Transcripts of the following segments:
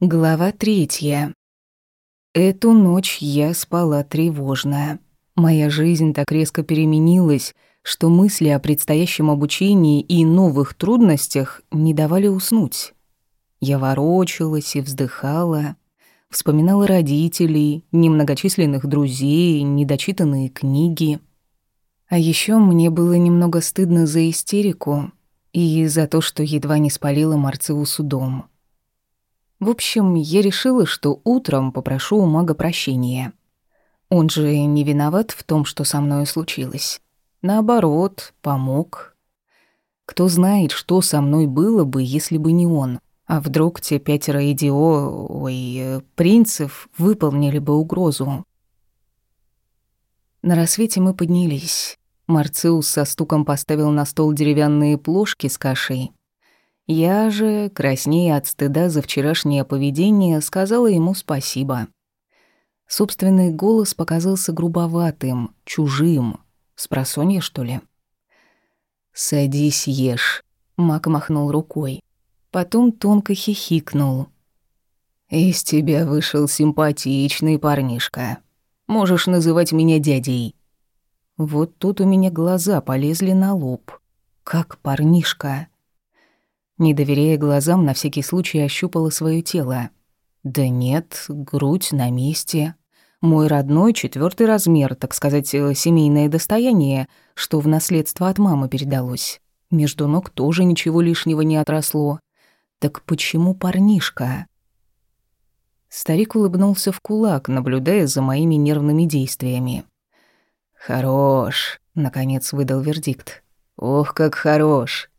Глава третья. Эту ночь я спала тревожно. Моя жизнь так резко переменилась, что мысли о предстоящем обучении и новых трудностях не давали уснуть. Я ворочалась и вздыхала, вспоминала родителей, немногочисленных друзей, недочитанные книги. А еще мне было немного стыдно за истерику и за то, что едва не спалила Марциусу дом. В общем, я решила, что утром попрошу у мага прощения. Он же не виноват в том, что со мной случилось. Наоборот, помог. Кто знает, что со мной было бы, если бы не он. А вдруг те пятеро идио... ой... Принцев выполнили бы угрозу. На рассвете мы поднялись. Марциус со стуком поставил на стол деревянные плошки с кашей, я же, краснея от стыда за вчерашнее поведение, сказала ему спасибо. Собственный голос показался грубоватым, чужим. Спросонья, что ли? «Садись, ешь», — Мак махнул рукой. Потом тонко хихикнул. «Из тебя вышел симпатичный парнишка. Можешь называть меня дядей». Вот тут у меня глаза полезли на лоб. Как парнишка. Не доверяя глазам, на всякий случай ощупала свое тело. Да нет, грудь на месте. Мой родной четвертый размер, так сказать, э, семейное достояние, что в наследство от мамы передалось. Между ног тоже ничего лишнего не отросло. Так почему парнишка? Старик улыбнулся в кулак, наблюдая за моими нервными действиями. «Хорош», — наконец выдал вердикт. «Ох, как хорош!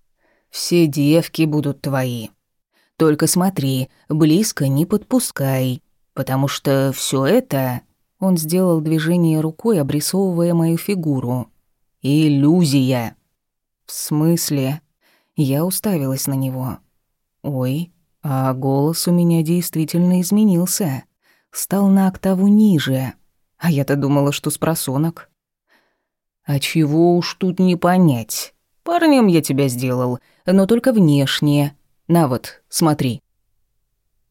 Все девки будут твои. Только смотри, близко не подпускай, потому что все это...» Он сделал движение рукой, обрисовывая мою фигуру. «Иллюзия». «В смысле?» Я уставилась на него. «Ой, а голос у меня действительно изменился. Стал на октаву ниже. А я-то думала, что с просонок». «А чего уж тут не понять?» Парнем я тебя сделал, но только внешне. На вот, смотри».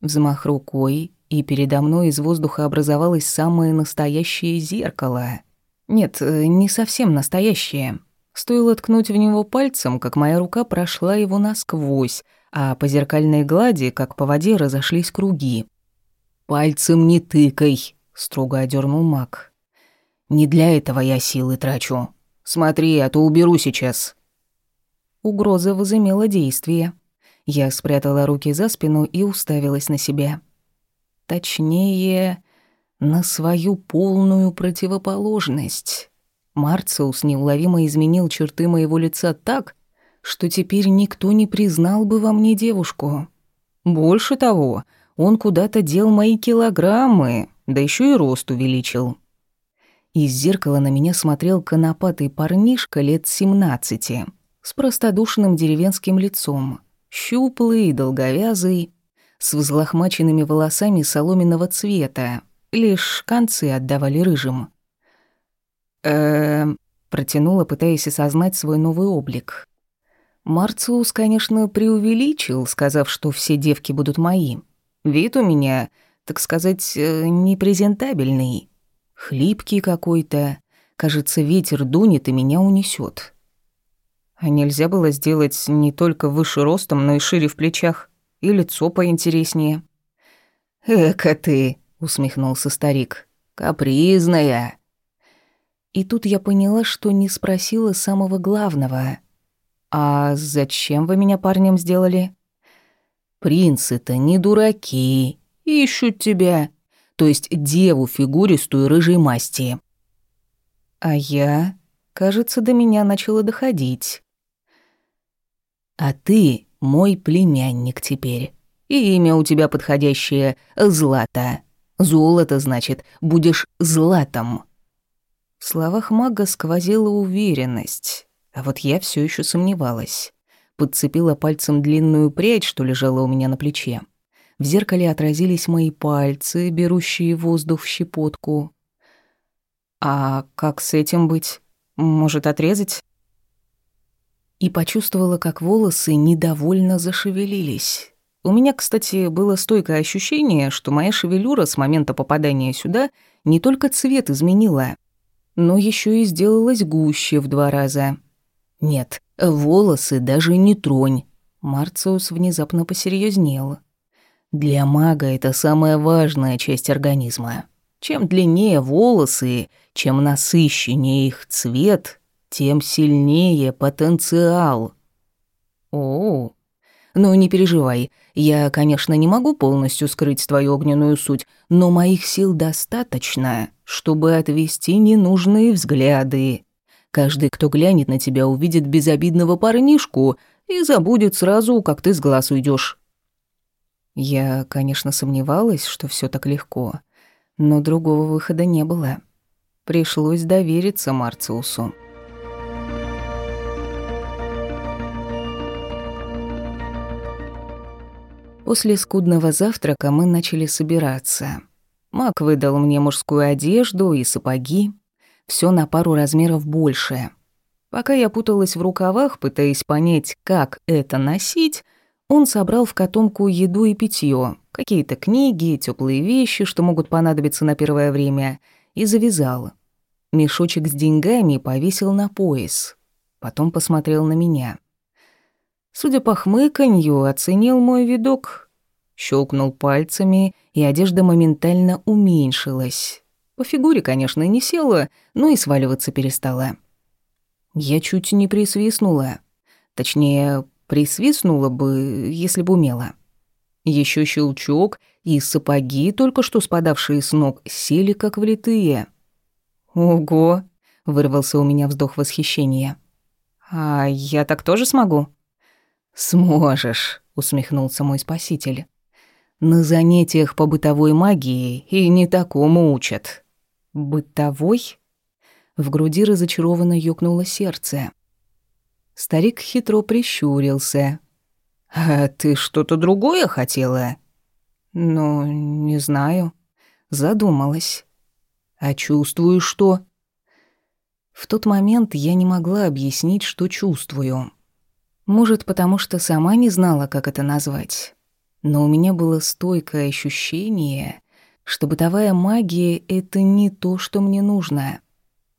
Взмах рукой, и передо мной из воздуха образовалось самое настоящее зеркало. Нет, э, не совсем настоящее. Стоило ткнуть в него пальцем, как моя рука прошла его насквозь, а по зеркальной глади, как по воде, разошлись круги. «Пальцем не тыкай», — строго одернул маг. «Не для этого я силы трачу. Смотри, а то уберу сейчас». Угроза возымела действие. Я спрятала руки за спину и уставилась на себя. Точнее, на свою полную противоположность. Марциус неуловимо изменил черты моего лица так, что теперь никто не признал бы во мне девушку. Больше того, он куда-то дел мои килограммы, да еще и рост увеличил. Из зеркала на меня смотрел конопатый парнишка лет семнадцати — с простодушным деревенским лицом, щуплый и долговязый, с взлохмаченными волосами соломенного цвета, лишь концы отдавали рыжим. э протянула, пытаясь осознать свой новый облик. Марциус, конечно, преувеличил, сказав, что все девки будут мои. Вид у меня, так сказать, э, непрезентабельный. Хлипкий какой-то. Кажется, ветер дунет и меня унесет. А нельзя было сделать не только выше ростом, но и шире в плечах, и лицо поинтереснее. «Эка ты!» — усмехнулся старик. «Капризная!» И тут я поняла, что не спросила самого главного. «А зачем вы меня парнем сделали?» «Принцы-то не дураки, ищут тебя, то есть деву фигуристую рыжей масти». А я, кажется, до меня начало доходить. А ты мой племянник теперь. И имя у тебя подходящее — Злата. Золото, значит, будешь Златом». В словах мага сквозила уверенность, а вот я все еще сомневалась. Подцепила пальцем длинную прядь, что лежала у меня на плече. В зеркале отразились мои пальцы, берущие воздух в щепотку. «А как с этим быть? Может, отрезать?» И почувствовала, как волосы недовольно зашевелились. У меня, кстати, было стойкое ощущение, что моя шевелюра с момента попадания сюда не только цвет изменила, но еще и сделалась гуще в два раза. Нет, волосы даже не тронь. Марциус внезапно посерьезнел. Для мага это самая важная часть организма. Чем длиннее волосы, чем насыщеннее их цвет, тем сильнее потенциал. О, ну не переживай, я, конечно, не могу полностью скрыть твою огненную суть, но моих сил достаточно, чтобы отвести ненужные взгляды. Каждый, кто глянет на тебя, увидит безобидного парнишку и забудет сразу, как ты с глаз уйдешь. Я, конечно, сомневалась, что все так легко, но другого выхода не было. Пришлось довериться Марциусу. После скудного завтрака мы начали собираться. Мак выдал мне мужскую одежду и сапоги. Все на пару размеров больше. Пока я путалась в рукавах, пытаясь понять, как это носить, он собрал в котомку еду и питье, какие-то книги, теплые вещи, что могут понадобиться на первое время, и завязал. Мешочек с деньгами повесил на пояс. Потом посмотрел на меня. Судя по хмыканью, оценил мой видок. Щелкнул пальцами, и одежда моментально уменьшилась. По фигуре, конечно, не села, но и сваливаться перестала. Я чуть не присвистнула. Точнее, присвистнула бы, если бы умела. Еще щелчок, и сапоги, только что спадавшие с ног, сели как влитые. «Ого!» — вырвался у меня вздох восхищения. «А я так тоже смогу?» «Сможешь», — усмехнулся мой спаситель. «На занятиях по бытовой магии и не такому учат». «Бытовой?» В груди разочарованно ёкнуло сердце. Старик хитро прищурился. «А ты что-то другое хотела?» «Ну, не знаю». Задумалась. «А чувствую что?» В тот момент я не могла объяснить, что чувствую. Может, потому что сама не знала, как это назвать. Но у меня было стойкое ощущение, что бытовая магия — это не то, что мне нужно.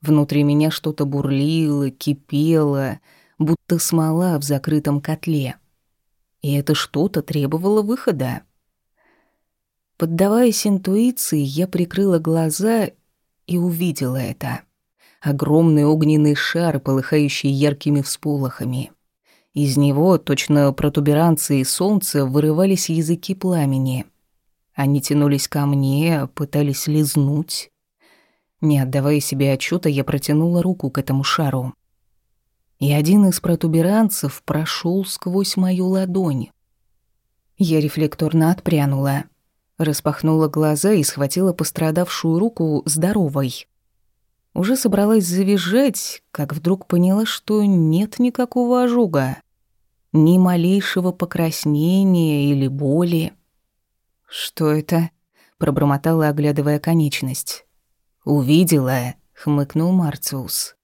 Внутри меня что-то бурлило, кипело, будто смола в закрытом котле. И это что-то требовало выхода. Поддаваясь интуиции, я прикрыла глаза и увидела это. Огромный огненный шар, полыхающий яркими всполохами. Из него, точно протуберанции солнца, вырывались языки пламени. Они тянулись ко мне, пытались лизнуть. Не отдавая себе отчета, я протянула руку к этому шару. И один из протуберанцев прошел сквозь мою ладонь. Я рефлекторно отпрянула, распахнула глаза и схватила пострадавшую руку здоровой. Уже собралась завизжать, как вдруг поняла, что нет никакого ожога. Ни малейшего покраснения или боли. «Что это?» — пробормотала, оглядывая конечность. «Увидела», — хмыкнул Марциус.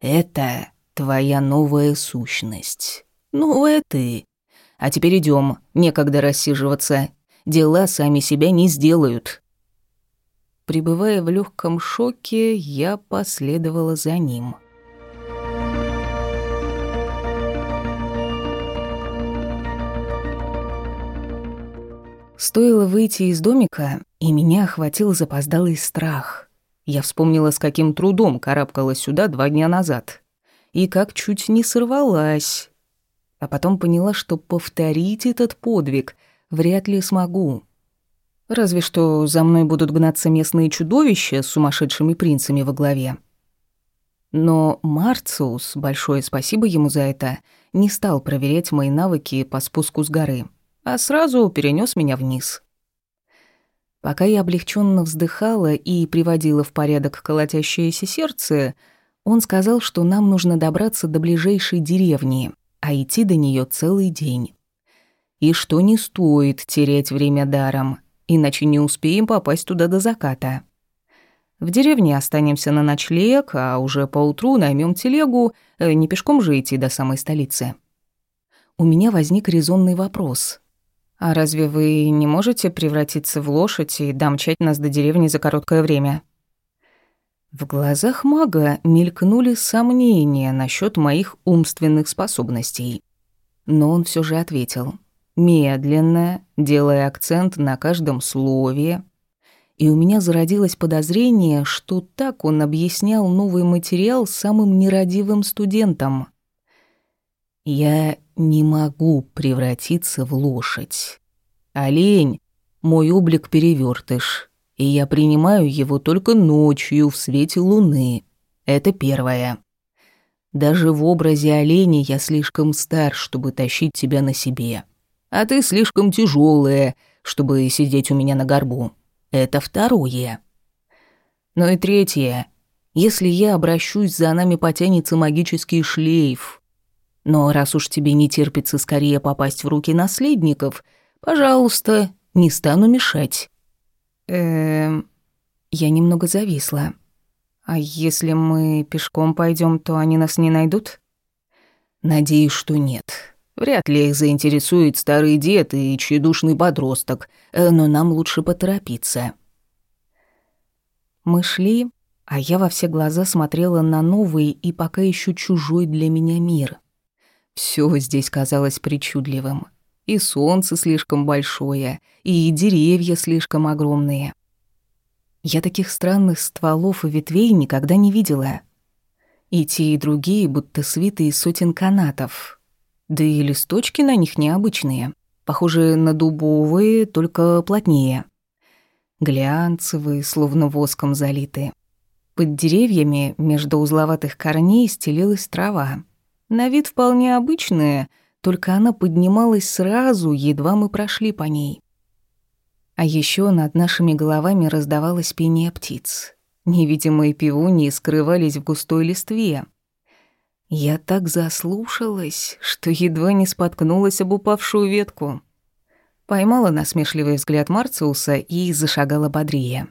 «Это твоя новая сущность. Новая ты. А теперь идем, некогда рассиживаться. Дела сами себя не сделают». Пребывая в легком шоке, я последовала за ним. Стоило выйти из домика, и меня охватил запоздалый страх. Я вспомнила, с каким трудом карабкалась сюда два дня назад. И как чуть не сорвалась. А потом поняла, что повторить этот подвиг вряд ли смогу. Разве что за мной будут гнаться местные чудовища с сумасшедшими принцами во главе. Но Марциус, большое спасибо ему за это, не стал проверять мои навыки по спуску с горы, а сразу перенес меня вниз. Пока я облегченно вздыхала и приводила в порядок колотящееся сердце, он сказал, что нам нужно добраться до ближайшей деревни, а идти до нее целый день. И что не стоит терять время даром, иначе не успеем попасть туда до заката. В деревне останемся на ночлег, а уже поутру наймем телегу, э, не пешком же идти до самой столицы. У меня возник резонный вопрос. «А разве вы не можете превратиться в лошадь и домчать нас до деревни за короткое время?» В глазах мага мелькнули сомнения насчет моих умственных способностей. Но он все же ответил. Медленно, делая акцент на каждом слове. И у меня зародилось подозрение, что так он объяснял новый материал самым нерадивым студентам. «Я не могу превратиться в лошадь. Олень — мой облик перевертыш и я принимаю его только ночью в свете луны. Это первое. Даже в образе оленя я слишком стар, чтобы тащить тебя на себе. А ты слишком тяжелая, чтобы сидеть у меня на горбу. Это второе. Ну и третье. Если я обращусь, за нами потянется магический шлейф. Но раз уж тебе не терпится скорее попасть в руки наследников, пожалуйста, не стану мешать. Эм, я немного зависла. А если мы пешком пойдем, то они нас не найдут? Надеюсь, что нет. Вряд ли их заинтересует старый дед и тщедушный подросток, э, но нам лучше поторопиться. Мы шли, а я во все глаза смотрела на новый и пока еще чужой для меня мир. Все здесь казалось причудливым. И солнце слишком большое, и деревья слишком огромные. Я таких странных стволов и ветвей никогда не видела. И те, и другие будто свиты из сотен канатов. Да и листочки на них необычные, похожие на дубовые, только плотнее. Глянцевые, словно воском залитые. Под деревьями между узловатых корней стелилась трава. На вид вполне обычная — только она поднималась сразу, едва мы прошли по ней. А еще над нашими головами раздавалось пение птиц. Невидимые пивуньи скрывались в густой листве. Я так заслушалась, что едва не споткнулась об упавшую ветку. Поймала насмешливый взгляд Марциуса и зашагала бодрее.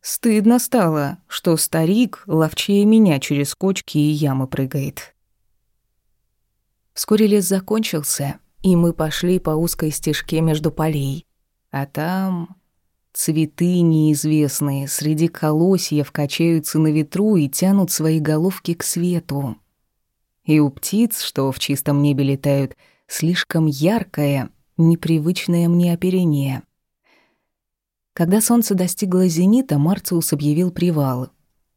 Стыдно стало, что старик ловчее меня через кочки и ямы прыгает. Вскоре лес закончился, и мы пошли по узкой стежке между полей. А там цветы неизвестные среди колосьев качаются на ветру и тянут свои головки к свету. И у птиц, что в чистом небе летают, слишком яркое, непривычное мне оперение. Когда солнце достигло зенита, Марциус объявил привал.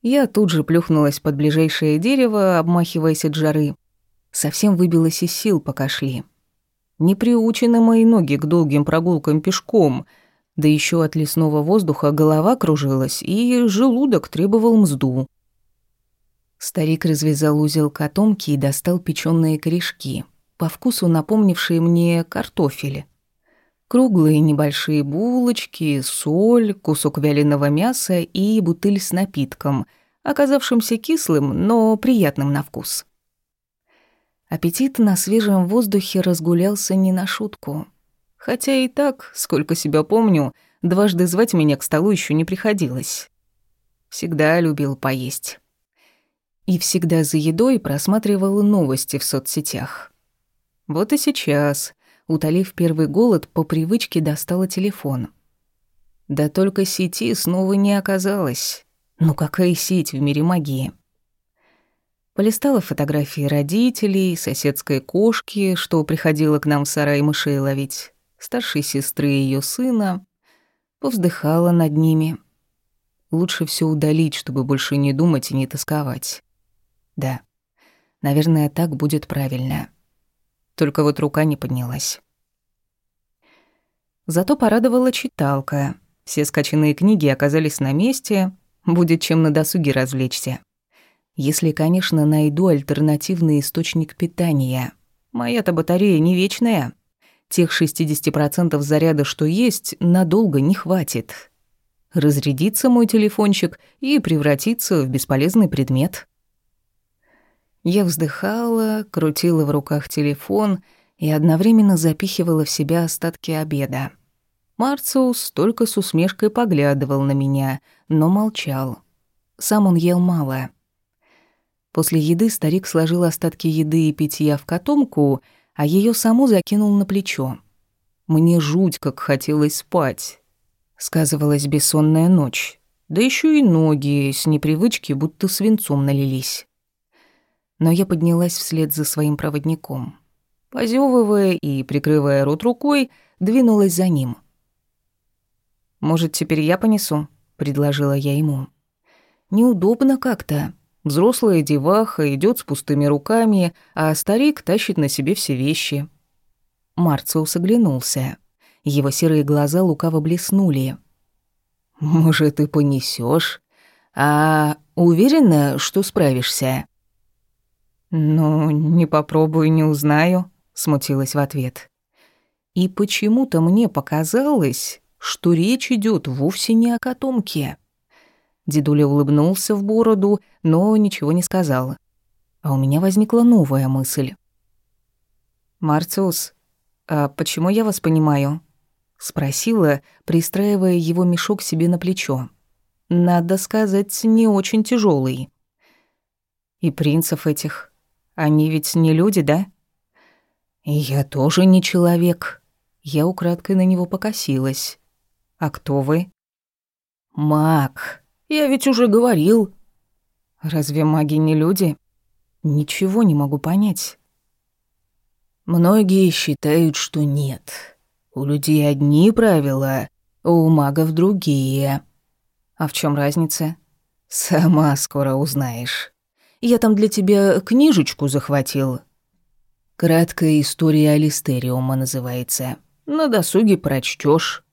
Я тут же плюхнулась под ближайшее дерево, обмахиваясь от жары, Совсем выбилась из сил, пока шли. Не приучены мои ноги к долгим прогулкам пешком, да еще от лесного воздуха голова кружилась, и желудок требовал мзду. Старик развязал узел котомки и достал печёные корешки, по вкусу напомнившие мне картофель. Круглые небольшие булочки, соль, кусок вяленого мяса и бутыль с напитком, оказавшимся кислым, но приятным на вкус. Аппетит на свежем воздухе разгулялся не на шутку. Хотя и так, сколько себя помню, дважды звать меня к столу еще не приходилось. Всегда любил поесть. И всегда за едой просматривал новости в соцсетях. Вот и сейчас, утолив первый голод, по привычке достала телефон. Да только сети снова не оказалось. Ну какая сеть в мире магии? Полистала фотографии родителей, соседской кошки, что приходила к нам в сарай мышей ловить, старшей сестры ее сына. Повздыхала над ними. Лучше все удалить, чтобы больше не думать и не тосковать. Да, наверное, так будет правильно. Только вот рука не поднялась. Зато порадовала читалка. Все скачанные книги оказались на месте, будет чем на досуге развлечься. Если, конечно, найду альтернативный источник питания. Моя-то батарея не вечная. Тех 60% заряда, что есть, надолго не хватит. Разрядится мой телефончик и превратится в бесполезный предмет. Я вздыхала, крутила в руках телефон и одновременно запихивала в себя остатки обеда. Марциус только с усмешкой поглядывал на меня, но молчал. Сам он ел мало — После еды старик сложил остатки еды и питья в котомку, а ее саму закинул на плечо. Мне жуть как хотелось спать. Сказывалась бессонная ночь. Да еще и ноги с непривычки будто свинцом налились. Но я поднялась вслед за своим проводником. Позевывая и прикрывая рот рукой, двинулась за ним. «Может, теперь я понесу?» — предложила я ему. «Неудобно как-то. Взрослая деваха идет с пустыми руками, а старик тащит на себе все вещи». Марциус оглянулся. Его серые глаза лукаво блеснули. «Может, ты понесешь? А уверена, что справишься?» «Ну, не попробую, не узнаю», — смутилась в ответ. И почему-то мне показалось, что речь идет вовсе не о котомке. Дедуля улыбнулся в бороду, но ничего не сказал. А у меня возникла новая мысль. «Марциус, а почему я вас понимаю?» Спросила, пристраивая его мешок себе на плечо. «Надо сказать, не очень тяжелый. «И принцев этих, они ведь не люди, да?» «Я тоже не человек». Я украдкой на него покосилась. «А кто вы?» «Маг. Я ведь уже говорил». «Разве маги не люди?» «Ничего не могу понять». «Многие считают, что нет. У людей одни правила, а у магов другие». «А в чем разница?» «Сама скоро узнаешь. Я там для тебя книжечку захватил. Краткая история Алистериума называется. На досуге прочтешь.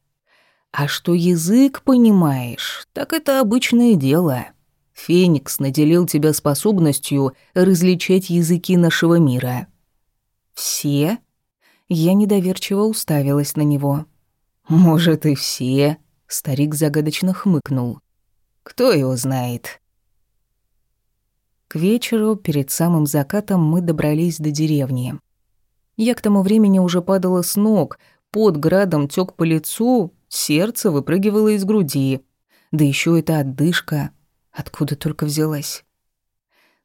А что язык понимаешь, так это обычное дело. Феникс наделил тебя способностью различать языки нашего мира. Все? Я недоверчиво уставилась на него. Может, и все? Старик загадочно хмыкнул. Кто его знает? К вечеру, перед самым закатом, мы добрались до деревни. Я к тому времени уже падала с ног, под градом тёк по лицу, сердце выпрыгивало из груди. Да еще эта отдышка. Откуда только взялась.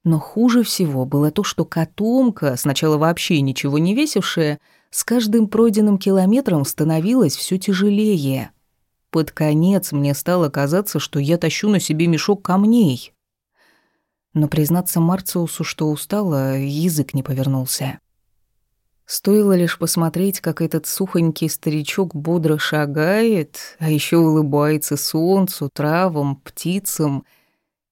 Но хуже всего было то, что котомка, сначала вообще ничего не весившая, с каждым пройденным километром становилась все тяжелее. Под конец мне стало казаться, что я тащу на себе мешок камней но признаться Марциусу, что устала, язык не повернулся. Стоило лишь посмотреть, как этот сухонький старичок бодро шагает, а еще улыбается солнцу, травам, птицам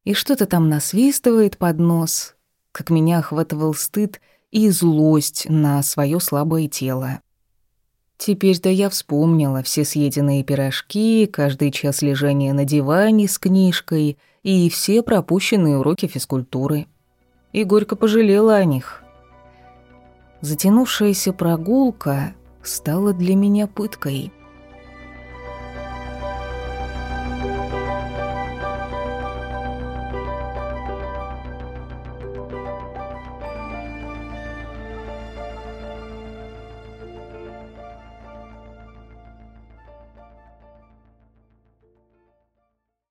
и что-то там насвистывает под нос, как меня охватывал стыд и злость на свое слабое тело. Теперь-то я вспомнила все съеденные пирожки, каждый час лежания на диване с книжкой — и все пропущенные уроки физкультуры. И горько пожалела о них. Затянувшаяся прогулка стала для меня пыткой –